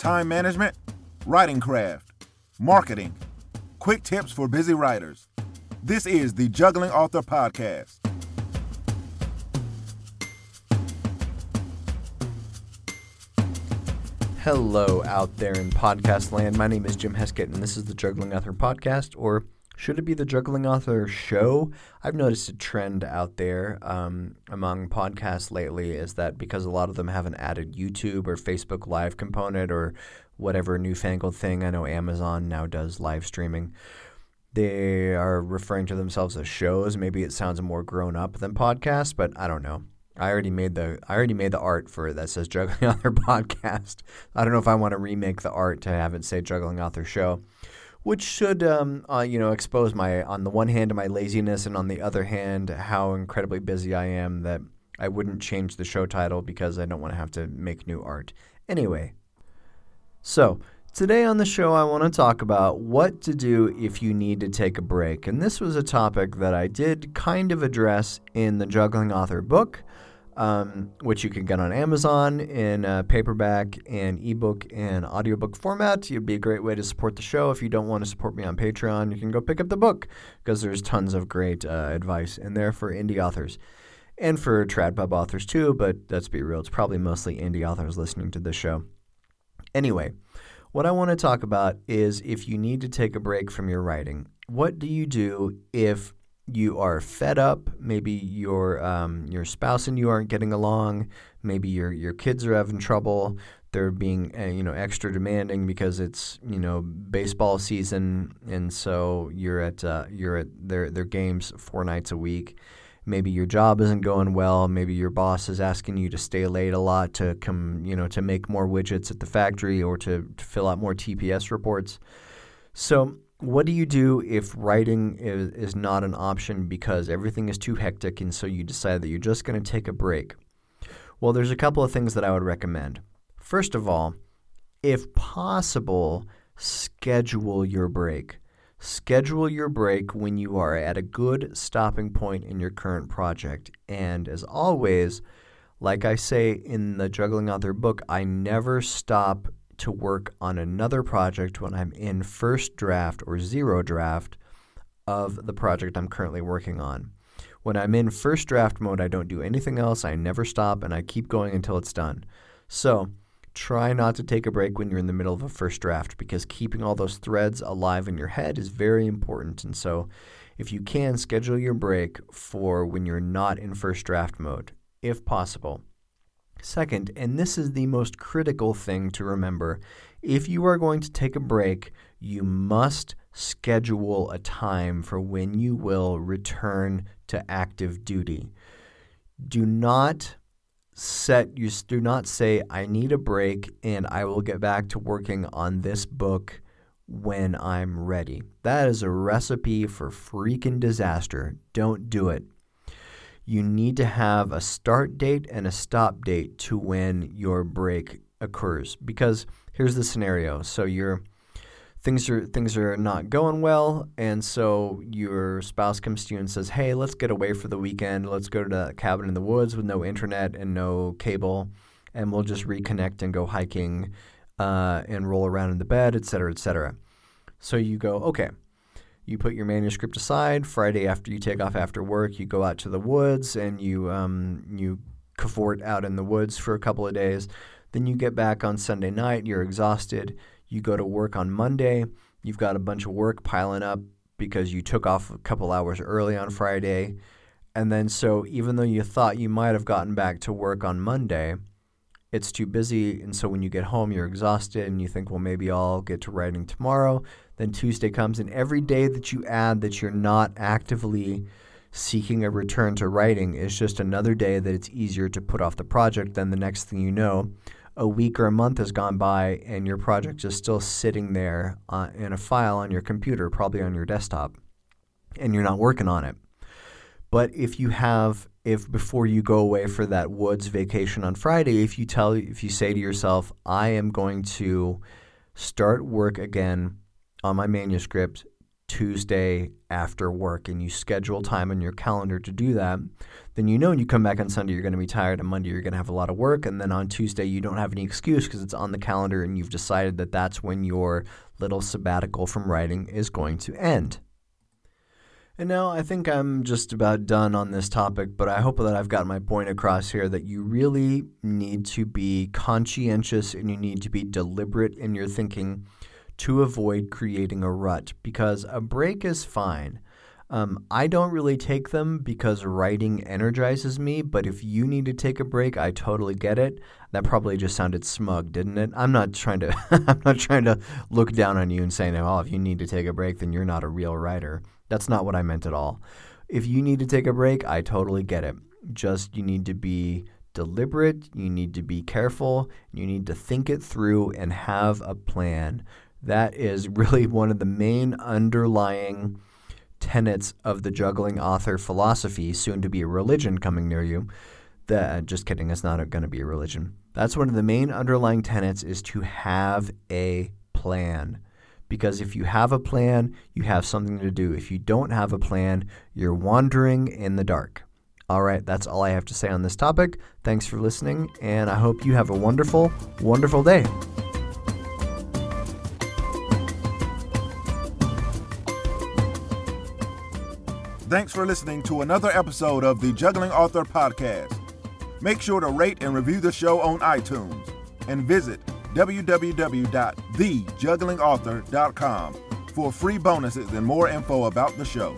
time management, writing craft, marketing, quick tips for busy writers. This is the Juggling Author Podcast. Hello, out there in podcast land. My name is Jim Heskett, and this is the Juggling Author Podcast, or should it be the Juggling Author Show? I've noticed a trend out there um, among podcasts lately is that because a lot of them have an added YouTube or Facebook Live component or whatever newfangled thing, I know Amazon now does live streaming. They are referring to themselves as shows. Maybe it sounds more grown up than podcast, but I don't know. I already made the I already made the art for that says Juggling Author Podcast. I don't know if I want to remake the art to have it say Juggling Author Show, which should um, uh, you know expose my on the one hand my laziness and on the other hand how incredibly busy I am that I wouldn't change the show title because I don't want to have to make new art. Anyway, so Today on the show, I want to talk about what to do if you need to take a break. And this was a topic that I did kind of address in the Juggling Author book, um, which you can get on Amazon in paperback and ebook and audiobook format. It'd be a great way to support the show. If you don't want to support me on Patreon, you can go pick up the book because there's tons of great uh, advice in there for indie authors and for TradPub authors too. But let's be real, it's probably mostly indie authors listening to this show. Anyway, what I want to talk about is if you need to take a break from your writing, what do you do if you are fed up? Maybe your um, your spouse and you aren't getting along. Maybe your your kids are having trouble. They're being uh, you know extra demanding because it's you know baseball season, and so you're at uh, you're at their their games four nights a week maybe your job isn't going well maybe your boss is asking you to stay late a lot to come you know to make more widgets at the factory or to, to fill out more tps reports so what do you do if writing is, is not an option because everything is too hectic and so you decide that you're just going to take a break? Well there's a couple of things that i would recommend. First of all if possible schedule your break. Schedule your break when you are at a good stopping point in your current project. And as always, like I say in the Juggling Author book, I never stop to work on another project when I'm in first draft or zero draft of the project I'm currently working on. When I'm in first draft mode, I don't do anything else. I never stop and I keep going until it's done. So, Try not to take a break when you're in the middle of a first draft because keeping all those threads alive in your head is very important. And so, if you can, schedule your break for when you're not in first draft mode, if possible. Second, and this is the most critical thing to remember if you are going to take a break, you must schedule a time for when you will return to active duty. Do not set you do not say I need a break and I will get back to working on this book when I'm ready. That is a recipe for freaking disaster. Don't do it. You need to have a start date and a stop date to when your break occurs. Because here's the scenario. So you're things are things are not going well and so your spouse comes to you and says hey let's get away for the weekend. Let's go to a cabin in the woods with no internet and no cable and we'll just reconnect and go hiking uh, and roll around in the bed et cetera et cetera. So you go okay you put your manuscript aside. Friday after you take off after work you go out to the woods and you um, you cavort out in the woods for a couple of days. Then you get back on sunday night you're exhausted. You go to work on Monday, you've got a bunch of work piling up because you took off a couple hours early on Friday. And then, so even though you thought you might have gotten back to work on Monday, it's too busy. And so when you get home, you're exhausted and you think, well, maybe I'll get to writing tomorrow. Then Tuesday comes, and every day that you add that you're not actively seeking a return to writing is just another day that it's easier to put off the project. Then the next thing you know, a week or a month has gone by and your project is still sitting there uh, in a file on your computer, probably on your desktop, and you're not working on it. But if you have, if before you go away for that woods vacation on Friday, if you tell, if you say to yourself, I am going to start work again on my manuscript Tuesday after work and you schedule time on your calendar to do that, then you know when you come back on Sunday you're going to be tired, and Monday you're going to have a lot of work, and then on Tuesday you don't have any excuse because it's on the calendar and you've decided that that's when your little sabbatical from writing is going to end. And now I think I'm just about done on this topic, but I hope that I've got my point across here that you really need to be conscientious and you need to be deliberate in your thinking to avoid creating a rut because a break is fine. Um, I don't really take them because writing energizes me, but if you need to take a break, I totally get it. That probably just sounded smug, didn't it? I'm not trying to I'm not trying to look down on you and saying, "Oh, if you need to take a break, then you're not a real writer." That's not what I meant at all. If you need to take a break, I totally get it. Just you need to be deliberate, you need to be careful, you need to think it through and have a plan. That is really one of the main underlying tenets of the juggling author philosophy, soon to be a religion coming near you. That, just kidding, it's not going to be a religion. That's one of the main underlying tenets is to have a plan. Because if you have a plan, you have something to do. If you don't have a plan, you're wandering in the dark. All right, that's all I have to say on this topic. Thanks for listening, and I hope you have a wonderful, wonderful day. Thanks for listening to another episode of the Juggling Author Podcast. Make sure to rate and review the show on iTunes and visit www.thejugglingauthor.com for free bonuses and more info about the show.